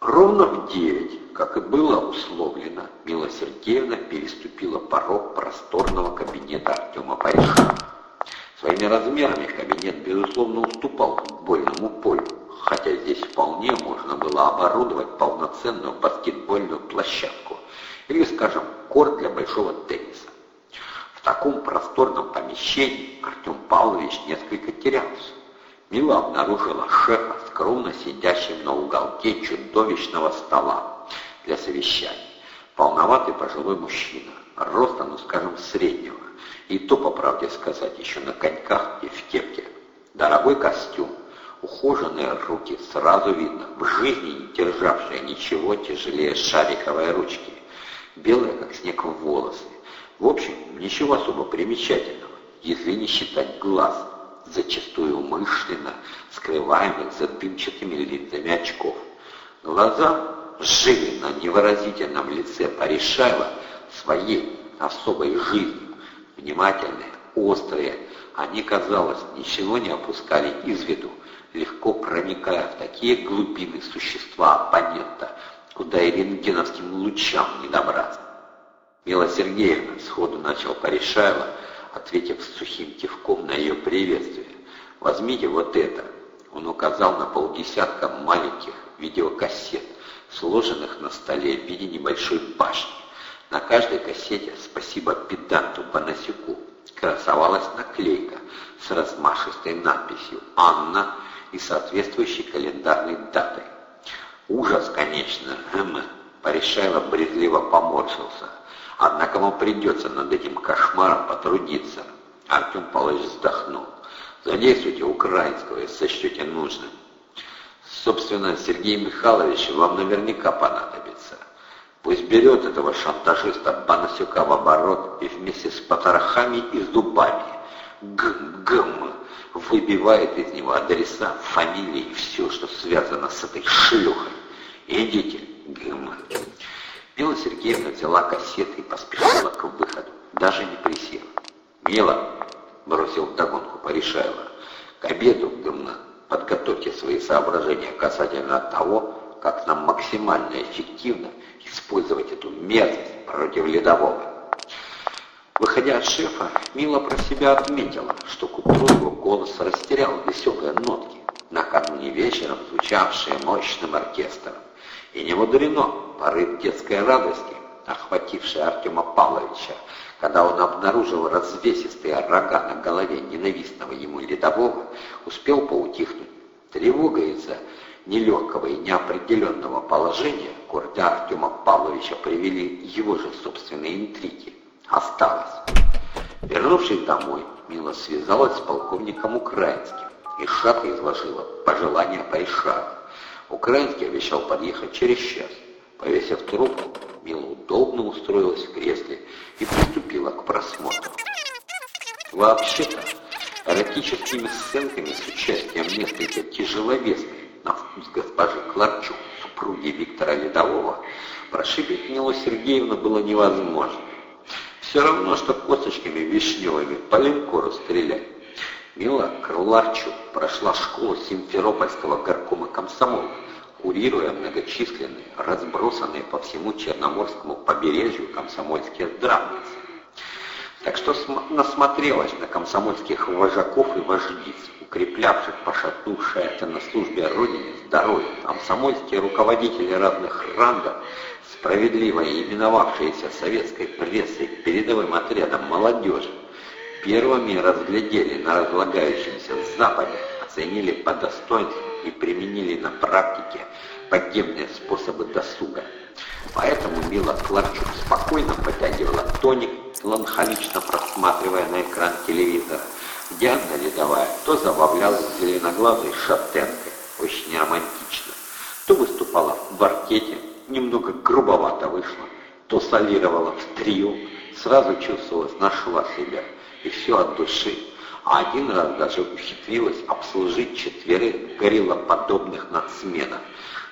Ровно в девять, как и было условлено, Мила переступила порог просторного кабинета Артема Париша. Своими размерами кабинет, безусловно, уступал футбольному полю, хотя здесь вполне можно было оборудовать полноценную баскетбольную площадку или, скажем, корт для большого тенниса. В таком просторном помещении Артем Павлович несколько терялся. Мила обнаружила шефа, скромно сидящим на уголке чудовищного стола для совещаний. Полноватый пожилой мужчина, роста, ну скажем, среднего, и то, по правде сказать, еще на коньках и в кепке. Дорогой костюм, ухоженные руки, сразу видно, в жизни не державшие ничего тяжелее шариковой ручки, белые, как снег, волосы. В общем, ничего особо примечательного, если не считать глаз – зачастую умышленно скрываемых за дымчатыми линзами очков. Глаза жили на невыразительном лице Паришаева своей особой жизнью, внимательные, острые, они, казалось, ничего не опускали из виду, легко проникая в такие глубины существа оппонента, куда и рентгеновским лучам не добраться. Мила Сергеевна сходу начал Паришаева, ответив сухим кивком на ее приветствие. «Возьмите вот это». Он указал на полдесятка маленьких видеокассет, сложенных на столе в виде небольшой башни. На каждой кассете «Спасибо педанту Бонасюку» красовалась наклейка с размашистой надписью «Анна» и соответствующей календарной датой. Ужас, конечно, М. Порешайло брезгливо поморщился. Однако ему придется над этим кошмаром потрудиться. Артем Павлович вздохнул. Задействуйте украинского, если сочтете нужным. Собственно, Сергей Михайлович вам наверняка понадобится. Пусть берет этого шантажиста Банасюка в оборот и вместе с потрохами и зубами. Гм-гм выбивает из него адреса, фамилии и все, что связано с этой шлюхой. Идите, гм. Мила Сергеевна взяла кассеты и поспешила к выходу, даже не присев. «Мила!» — бросил вдогонку Порешаева. «К обеду, думно, подготовьте свои соображения касательно того, как нам максимально эффективно использовать эту мерзость против ледового». Выходя от шефа, Мила про себя отметила, что к утру его голос растерял веселые нотки, накануне вечером звучавшие мощным оркестром. И не мудрено порыв детской радости, охвативший Артема Павловича, когда он обнаружил развесистые рога на голове ненавистного ему рядового, успел поутихнуть. Тревога из-за нелегкого и неопределенного положения, куда Артема Павловича привели его же собственные интриги, осталась. Вернувшись домой, Мила связалась с полковником Украинским и шатко изложила пожелания Пайшара. Украинский обещал подъехать через час. Повесив трубку, Мила удобно устроилась в кресле и приступила к просмотру. Вообще-то, эротическими сценками с участием несколько тяжеловесной на вкус госпожи Кларчук, супруги Виктора Ледового, прошибить Милу Сергеевну было невозможно. Все равно, что косточками вишневыми по линкору стрелять. Мила Крыларчук прошла школу Симферопольского горкома комсомола, курируя многочисленные, разбросанные по всему Черноморскому побережью комсомольские здравницы. Так что насмотрелась на комсомольских вожаков и вождиц, укреплявших пошатнувшееся на службе Родине здоровье, комсомольские руководители разных рангов, справедливо именовавшиеся советской прессой передовым отрядом молодежи, первыми разглядели на разлагающемся Западе, оценили по достоинству и применили на практике подземные способы досуга. Поэтому Мила Кларчук спокойно потягивала тоник, ланхолично просматривая на экран телевизора, где Анна Ледовая то забавлялась зеленоглазой шатенкой, очень романтично, то выступала в квартете, немного грубовато вышла, то солировала в трио, сразу чувствовалась, нашла себя – и все от души. А один раз даже ухитрилась обслужить четверых гориллоподобных надсменов.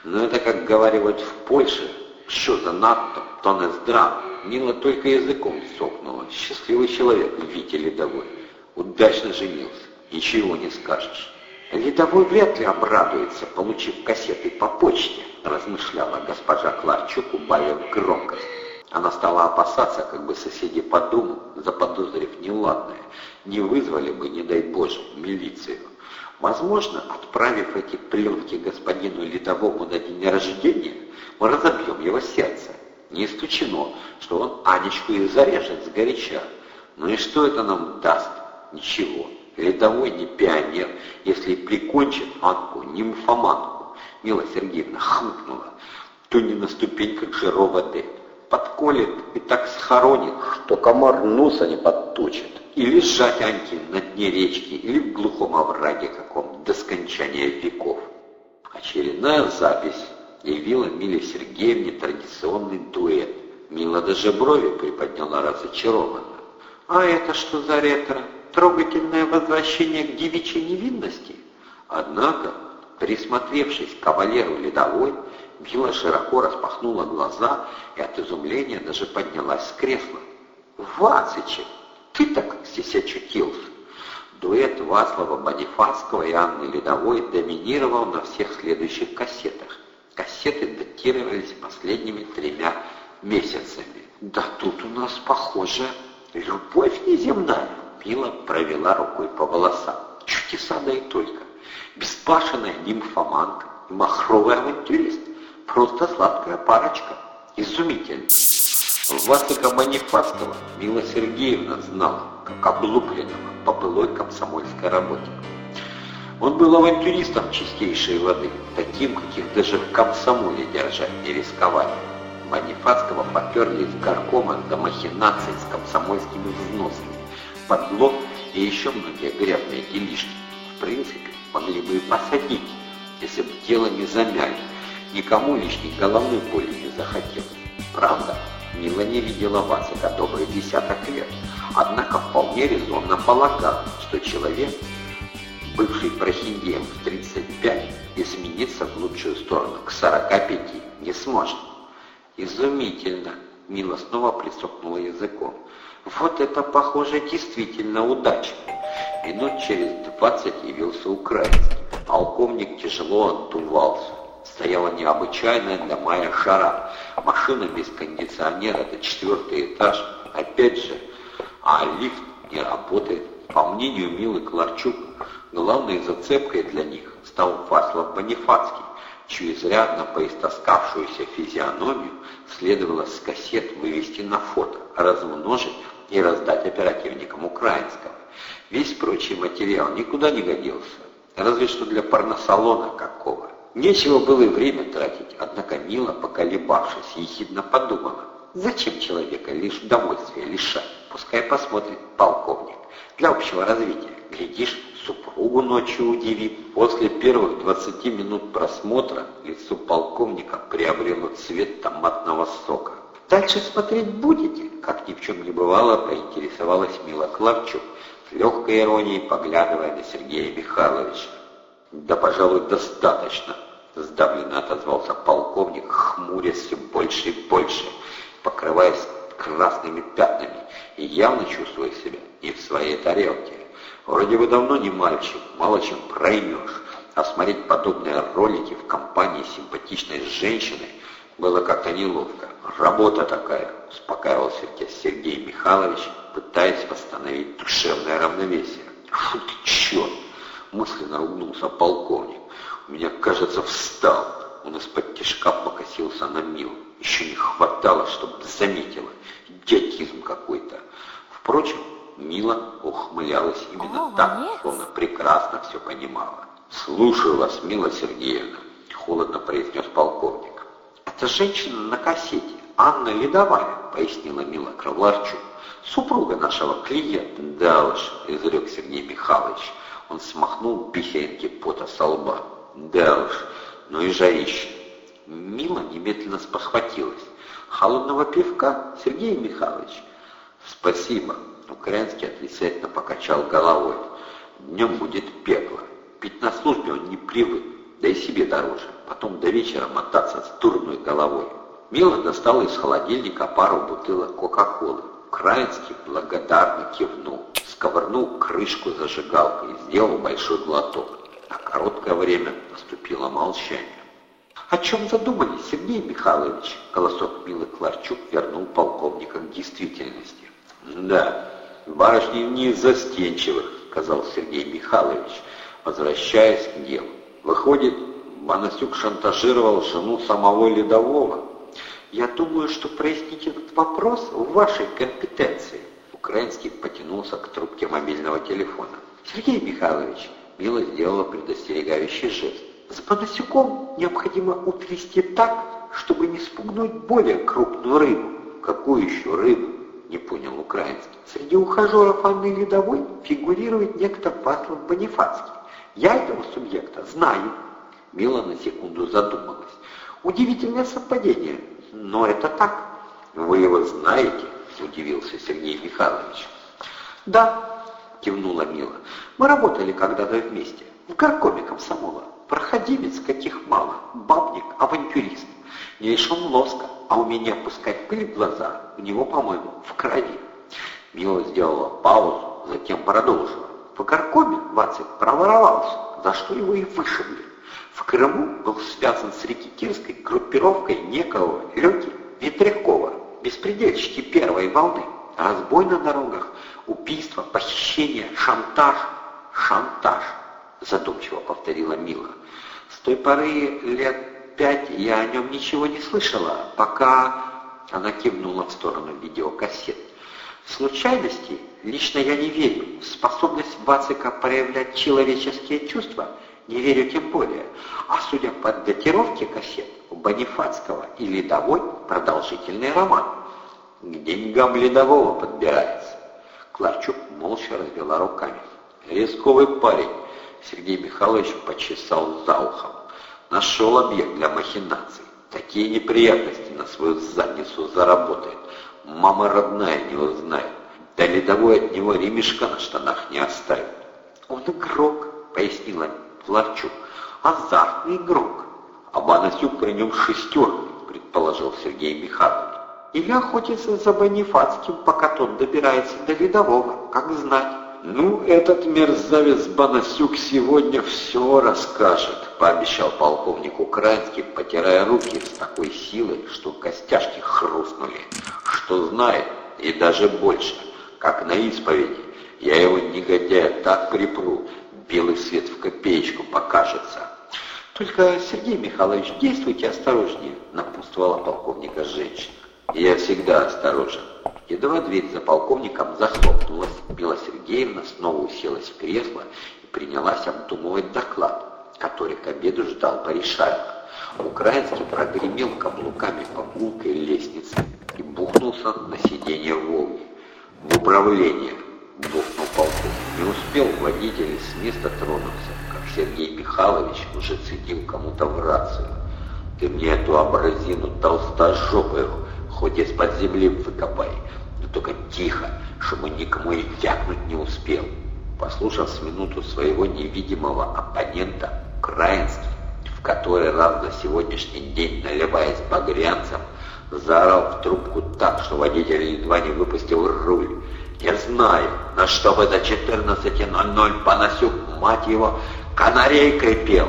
Но это, как говорят в Польше, что за надто, то не здрав. Нила только языком сокнула. Счастливый человек, Витя Ледовой. Удачно женился. Ничего не скажешь. Ледовой вряд ли обрадуется, получив кассеты по почте, размышляла госпожа Кларчук, убавив громкость. Она стала опасаться, как бы соседи по дому, заподозрив неладное, не вызвали бы, не дай Боже, милицию. Возможно, отправив эти пленки господину Ледовому на день рождения, мы разобьем его сердце. Не исключено, что он Анечку и зарежет сгоряча. Ну и что это нам даст? Ничего. Рядовой не пионер, если прикончит Анку, нимфоманку. Мила Сергеевна хмыкнула. То не на ступеньках же Д. Подколет и так схоронит, что комар носа не подточит. Или сжать Аньки на дне речки, или в глухом овраге каком до скончания веков. Очередная запись явила Миле Сергеевне традиционный дуэт. Мила даже брови приподняла разочарованно. «А это что за ретро? Трогательное возвращение к девичьей невинности?» Однако, присмотревшись к кавалеру ледовой, Мила широко распахнула глаза и от изумления даже поднялась с кресла. «Васычек, ты так здесь очутился?» Дуэт Васлова Бонифацкого и Анны Ледовой доминировал на всех следующих кассетах. Кассеты датировались последними тремя месяцами. «Да тут у нас, похоже, любовь неземная!» Мила провела рукой по волосам. Чудеса да и только. Беспашенная нимфоманка и махровый авантюрист. Просто сладкая парочка. Изумительно. Васыка Манифастова Мила Сергеевна знала, как облупленного по былой комсомольской работе. Он был авантюристом чистейшей воды, таким, каких даже в комсомоле держать не рисковали. Бонифацкого поперли из горкома до махинаций с комсомольскими взносами, подлог и еще многие грязные делишки. В принципе, могли бы и посадить, если бы дело не замяли. Никому лишней головной боли не захотелось. Правда, Мила не видела Васика добрый десяток лет, однако вполне резонно полагал, что человек бывший прохиндеем в 35 измениться в лучшую сторону к 45 не сможет. Изумительно. Мила снова присохнула языком. Вот это, похоже, действительно удачно. Минут через 20 явился украинский. Полковник тяжело отдувался. Стояла необычайная для мая жара. Машина без кондиционера, это четвертый этаж. Опять же, а лифт не работает. По мнению Милы Кларчук, главной зацепкой для них стал Васлав Бонифацкий, чью изрядно поистоскавшуюся физиономию следовало с кассет вывести на фото, размножить и раздать оперативникам украинского. Весь прочий материал никуда не годился, разве что для порносалона какого. Нечего было и время тратить, однако Мила, поколебавшись, ехидно подумала, зачем человека лишь удовольствия лишать, пускай посмотрит полковник для общего развития. Глядишь, супругу ночью удивит. После первых 20 минут просмотра лицо полковника приобрело цвет томатного сока. «Дальше смотреть будете?» Как ни в чем не бывало, поинтересовалась Мила Кларчук, с легкой иронией поглядывая на Сергея Михайловича. «Да, пожалуй, достаточно», — сдавленно отозвался полковник, хмурясь все больше и больше, покрываясь красными пятнами и явно чувствуя себя не в своей тарелке. Вроде бы давно не мальчик, мало чем проймешь, а смотреть подобные ролики в компании симпатичной женщины было как-то неловко. Работа такая, успокаивался Сергей Михайлович, пытаясь восстановить душевное равновесие. Шутки, черт! Мысленно ругнулся полковник. Меня, кажется, встал. Он из-под тяжка покосился на Милу. Еще не хватало, чтобы заметила. Идиотизм какой-то. Впрочем, Мила ухмылялась именно О, так, молодец. словно прекрасно все понимала. «Слушаю вас, Мила Сергеевна», — холодно произнес полковник. «Это женщина на кассете, Анна Ледовая», — пояснила Мила Кравларчук. «Супруга нашего клиента». «Да уж», — изрек Сергей Михайлович. Он смахнул пихеньки пота со лба. «Да уж, ну и жарище». Мила немедленно спохватилась. «Холодного пивка, Сергей Михайлович?» «Спасибо», Украинский отрицательно покачал головой. Днем будет пекло. Пить на службе он не привык, да и себе дороже. Потом до вечера мотаться с дурной головой. Мила достала из холодильника пару бутылок Кока-Колы. Украинский благодарно кивнул, сковырнул крышку зажигалкой и сделал большой глоток. На короткое время наступило молчание. «О чем задумались, Сергей Михайлович?» Голосок Милы Кларчук вернул полковника к действительности. «Да, барышни не из застенчивых», — сказал Сергей Михайлович, возвращаясь к делу. «Выходит, Банасюк шантажировал жену самого Ледового?» «Я думаю, что прояснить этот вопрос в вашей компетенции». Украинский потянулся к трубке мобильного телефона. «Сергей Михайлович», — Мила сделала предостерегающий жест, «с Панасюком необходимо утрясти так, чтобы не спугнуть более крупную рыбу». «Какую еще рыбу?» — не понял украинский. «Среди ухажеров Анны Ледовой фигурирует некто Васлав Бонифацкий. Я этого субъекта знаю». Мила на секунду задумалась. «Удивительное совпадение, но это так». «Вы его знаете?» — удивился Сергей Михайлович. «Да», — кивнула Мила, — «мы работали когда-то вместе, в горкоме комсомола. Проходимец, каких мало, бабник, авантюрист. Не лишен лоска, а умение пускать пыль в глаза у него, по-моему, в крови». Мила сделала паузу, затем продолжила. В горкоме Вацик проворовался, за что его и вышибли. В Крыму был связан с рекетирской группировкой некого Лёки Ветрякова, беспредельщики первой волны. Разбой на дорогах, убийство, похищение, шантаж. Шантаж, задумчиво повторила Мила. С той поры лет пять я о нем ничего не слышала, пока... Она кивнула в сторону видеокассет. Случайности лично я не верю. Способность Вацика проявлять человеческие чувства не верю тем более. А судя по датировке кассет, у Бонифацкого и Ледовой продолжительный роман. К деньгам Ледового подбирается. Кларчук молча развела руками. Рисковый парень. Сергей Михайлович почесал за ухом. Нашел объект для махинаций. Такие неприятности на свою задницу заработает. Мама родная не узнает. Да ледовой от него ремешка на штанах не оставит. Он игрок, пояснила Кларчук. Азартный игрок. А Банасюк при нем шестеркой, предположил Сергей Михайлович. Или охотится за Бонифацким, пока тот добирается до Ледового, как знать. «Ну, этот мерзавец Банасюк сегодня все расскажет», — пообещал полковник Украинский, потирая руки с такой силой, что костяшки хрустнули. «Что знает, и даже больше, как на исповеди. Я его негодяя так припру, белый свет в копеечку покажется». «Только, Сергей Михайлович, действуйте осторожнее», — напутствовала полковника женщина. «Я всегда осторожен». Едва дверь за полковником захлопнулась, Бела Сергеевна снова уселась в кресло и принялась обдумывать доклад, который к обеду ждал Паришаев. Украинский прогремел каблуками по гулкой лестнице и бухнулся на сиденье Волги. «В управление!» — бухнул полковник. Не успел водитель с места тронуться, как Сергей Михайлович уже цедил кому-то в рацию. «Ты мне эту образину толстожопую хоть из-под земли выкопай, но только тихо, чтобы никому и вякнуть не успел. Послушав с минуту своего невидимого оппонента, Краинский, в который раз за сегодняшний день, наливаясь багрянцем, заорал в трубку так, что водитель едва не выпустил руль. «Я знаю, на что вы до 14.00 Панасюк, мать его, канарейкой пел!»